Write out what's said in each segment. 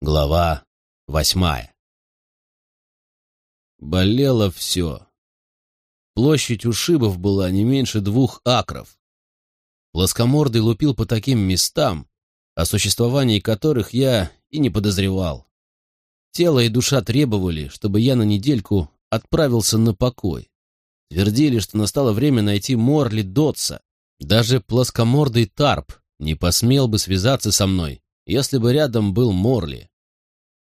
Глава восьмая. Болело все. Площадь ушибов была не меньше двух акров. Плоскомордый лупил по таким местам, о существовании которых я и не подозревал. Тело и душа требовали, чтобы я на недельку отправился на покой. Твердили, что настало время найти Морли Дотса. Даже плоскомордый Тарп не посмел бы связаться со мной, если бы рядом был Морли.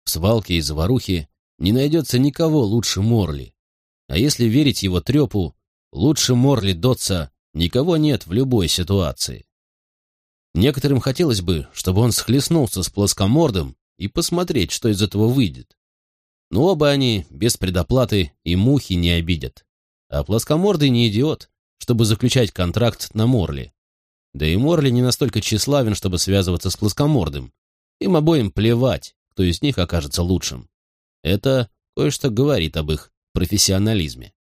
В свалке и заварухе не найдется никого лучше Морли. А если верить его трепу, лучше Морли Дотса никого нет в любой ситуации. Некоторым хотелось бы, чтобы он схлестнулся с плоскомордым и посмотреть, что из этого выйдет. Но оба они без предоплаты и мухи не обидят. А плоскомордый не идиот, чтобы заключать контракт на Морли. Да и Морли не настолько тщеславен, чтобы связываться с плоскомордым. Им обоим плевать, кто из них окажется лучшим. Это кое-что говорит об их профессионализме.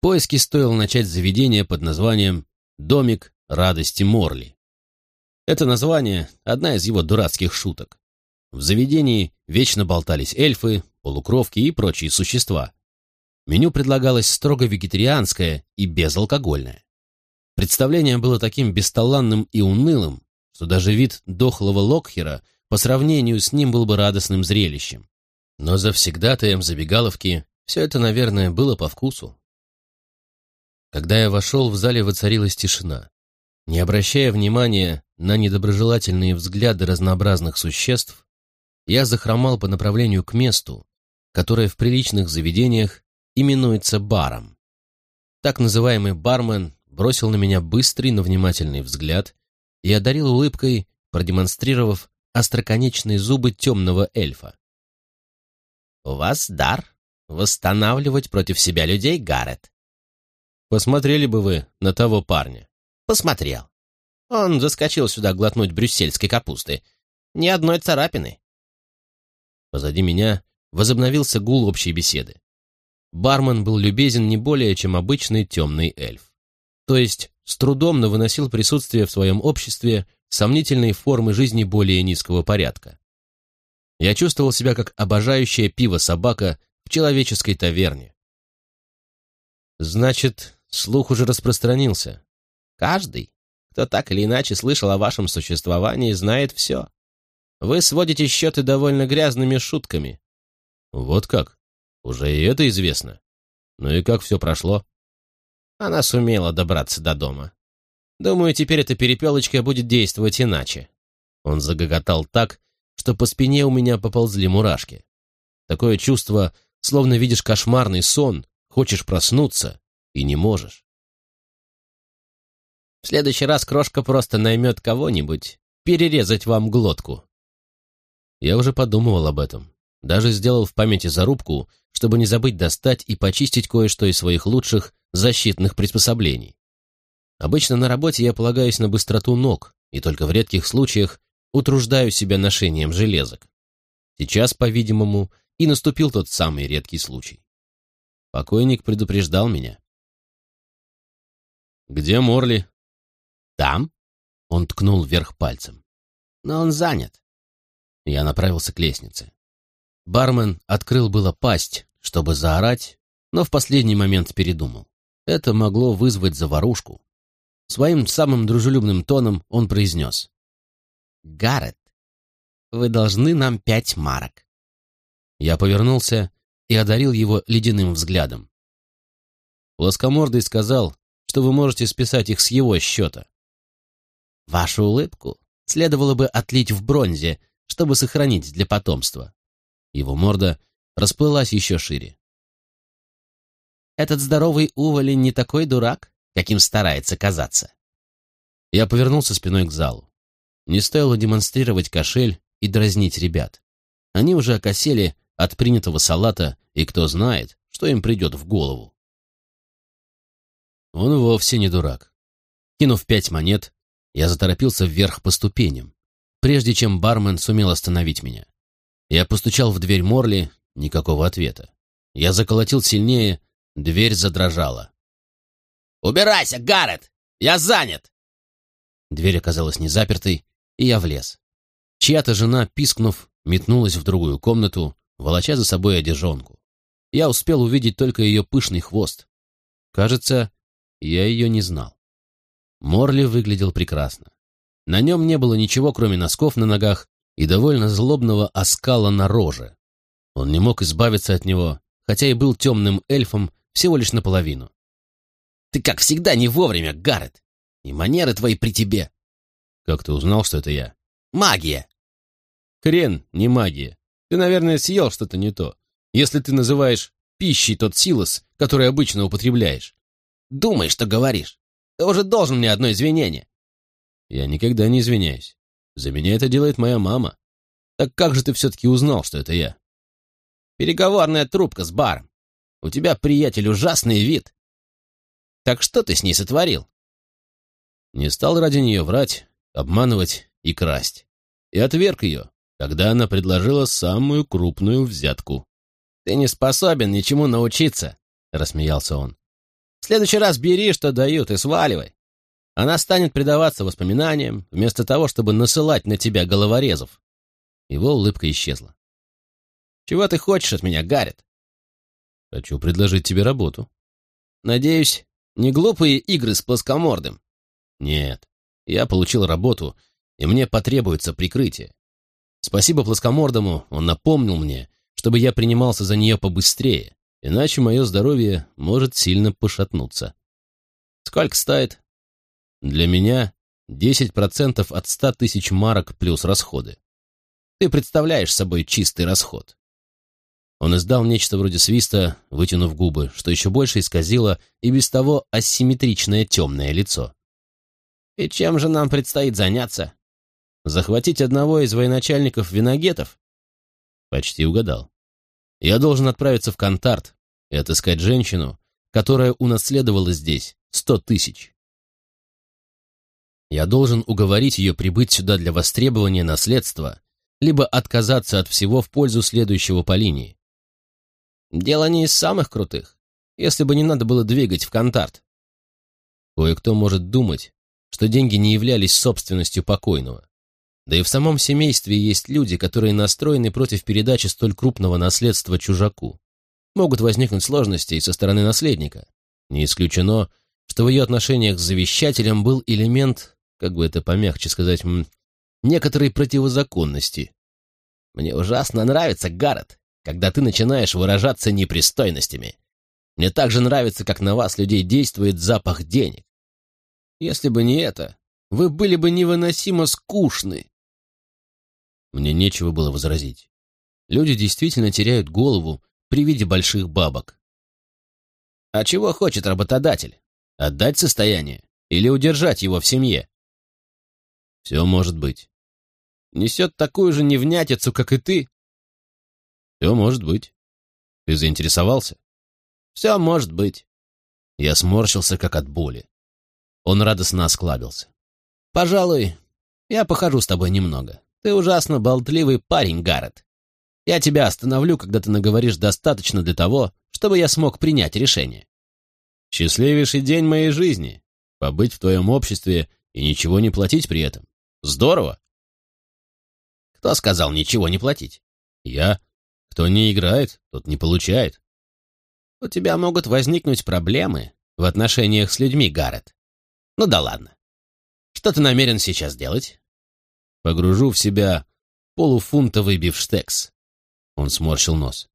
Поиски стоило начать с заведения под названием «Домик радости Морли». Это название — одна из его дурацких шуток. В заведении вечно болтались эльфы, полукровки и прочие существа. Меню предлагалось строго вегетарианское и безалкогольное. Представление было таким бесталанным и унылым, что даже вид дохлого Локхера по сравнению с ним был бы радостным зрелищем. Но завсегдатаем забегаловки все это, наверное, было по вкусу. Когда я вошел, в зале воцарилась тишина. Не обращая внимания на недоброжелательные взгляды разнообразных существ, я захромал по направлению к месту, которое в приличных заведениях именуется баром. Так называемый бармен бросил на меня быстрый, но внимательный взгляд и одарил улыбкой, продемонстрировав остроконечные зубы темного эльфа. «У вас дар восстанавливать против себя людей, Гаррет». «Посмотрели бы вы на того парня». «Посмотрел. Он заскочил сюда глотнуть брюссельской капусты. Ни одной царапины». Позади меня возобновился гул общей беседы. Бармен был любезен не более, чем обычный темный эльф. То есть с трудом, но выносил присутствие в своем обществе сомнительной формы жизни более низкого порядка. Я чувствовал себя как обожающая пиво собака в человеческой таверне. Значит, слух уже распространился. Каждый, кто так или иначе слышал о вашем существовании, знает все. Вы сводите счеты довольно грязными шутками. Вот как? Уже и это известно. Ну и как все прошло? Она сумела добраться до дома. Думаю, теперь эта перепелочка будет действовать иначе. Он загоготал так, что по спине у меня поползли мурашки. Такое чувство, словно видишь кошмарный сон, хочешь проснуться и не можешь. В следующий раз крошка просто наймет кого-нибудь перерезать вам глотку. Я уже подумывал об этом. Даже сделал в памяти зарубку, чтобы не забыть достать и почистить кое-что из своих лучших защитных приспособлений. Обычно на работе я полагаюсь на быстроту ног и только в редких случаях утруждаю себя ношением железок. Сейчас, по-видимому, и наступил тот самый редкий случай. Покойник предупреждал меня. «Где Морли?» «Там?» — он ткнул вверх пальцем. «Но он занят». Я направился к лестнице. Бармен открыл было пасть, чтобы заорать, но в последний момент передумал. Это могло вызвать заварушку. Своим самым дружелюбным тоном он произнес. «Гаррет, вы должны нам пять марок». Я повернулся и одарил его ледяным взглядом. Плоскомордый сказал, что вы можете списать их с его счета. Вашу улыбку следовало бы отлить в бронзе, чтобы сохранить для потомства. Его морда расплылась еще шире. Этот здоровый уволень не такой дурак, каким старается казаться. Я повернулся спиной к залу. Не стоило демонстрировать кошель и дразнить ребят. Они уже окосели от принятого салата, и кто знает, что им придет в голову. Он вовсе не дурак. Кинув пять монет, я заторопился вверх по ступеням, прежде чем бармен сумел остановить меня. Я постучал в дверь Морли, никакого ответа. Я заколотил сильнее, Дверь задрожала. «Убирайся, Гаррет! Я занят!» Дверь оказалась не запертой, и я влез. Чья-то жена, пискнув, метнулась в другую комнату, волоча за собой одежонку. Я успел увидеть только ее пышный хвост. Кажется, я ее не знал. Морли выглядел прекрасно. На нем не было ничего, кроме носков на ногах и довольно злобного оскала на роже. Он не мог избавиться от него, хотя и был темным эльфом всего лишь наполовину. «Ты, как всегда, не вовремя, Гаррет! И манеры твои при тебе!» «Как ты узнал, что это я?» «Магия!» «Хрен, не магия. Ты, наверное, съел что-то не то, если ты называешь пищей тот силос, который обычно употребляешь. Думай, что говоришь. Ты уже должен мне одно извинение. Я никогда не извиняюсь. За меня это делает моя мама. Так как же ты все-таки узнал, что это я? Переговорная трубка с баром. У тебя, приятель, ужасный вид. Так что ты с ней сотворил? Не стал ради нее врать, обманывать и красть. И отверг ее, когда она предложила самую крупную взятку. «Ты не способен ничему научиться», — рассмеялся он. «В следующий раз бери, что дают, и сваливай. Она станет предаваться воспоминаниям, вместо того, чтобы насылать на тебя головорезов». Его улыбка исчезла. «Чего ты хочешь от меня, Гаррет?» «Хочу предложить тебе работу». «Надеюсь, не глупые игры с плоскомордым?» «Нет, я получил работу, и мне потребуется прикрытие. Спасибо плоскомордому, он напомнил мне, чтобы я принимался за нее побыстрее, иначе мое здоровье может сильно пошатнуться. Сколько стоит? Для меня 10% от 100 тысяч марок плюс расходы. Ты представляешь собой чистый расход. Он издал нечто вроде свиста, вытянув губы, что еще больше исказило и без того асимметричное темное лицо. «И чем же нам предстоит заняться? Захватить одного из военачальников виногетов? Почти угадал. Я должен отправиться в Контарт и отыскать женщину, которая унаследовала здесь сто тысяч. Я должен уговорить ее прибыть сюда для востребования наследства, либо отказаться от всего в пользу следующего по линии. Дело не из самых крутых, если бы не надо было двигать в Контарт. Кое-кто может думать, что деньги не являлись собственностью покойного. Да и в самом семействе есть люди, которые настроены против передачи столь крупного наследства чужаку. Могут возникнуть сложности и со стороны наследника. Не исключено, что в ее отношениях с завещателем был элемент, как бы это помягче сказать, некоторой противозаконности. Мне ужасно нравится, Гаррет, когда ты начинаешь выражаться непристойностями. Мне также нравится, как на вас, людей, действует запах денег. Если бы не это, вы были бы невыносимо скучны. Мне нечего было возразить. Люди действительно теряют голову при виде больших бабок. А чего хочет работодатель? Отдать состояние или удержать его в семье? Все может быть. Несет такую же невнятицу, как и ты? Все может быть. Ты заинтересовался? Все может быть. Я сморщился, как от боли. Он радостно осклабился. Пожалуй, я похожу с тобой немного. Ты ужасно болтливый парень, Гаррет. Я тебя остановлю, когда ты наговоришь достаточно для того, чтобы я смог принять решение. Счастливейший день моей жизни. Побыть в твоем обществе и ничего не платить при этом. Здорово. Кто сказал ничего не платить? Я. Кто не играет, тот не получает. У тебя могут возникнуть проблемы в отношениях с людьми, Гаррет. Ну да ладно. Что ты намерен сейчас делать? Погружу в себя полуфунтовый бифштекс. Он сморщил нос.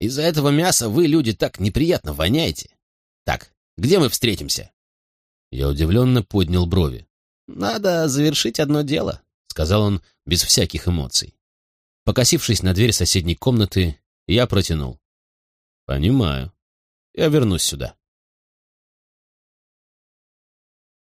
Из-за этого мяса вы, люди, так неприятно воняете. Так, где мы встретимся? Я удивленно поднял брови. Надо завершить одно дело, сказал он без всяких эмоций. Покосившись на дверь соседней комнаты, я протянул. Понимаю. Я вернусь сюда.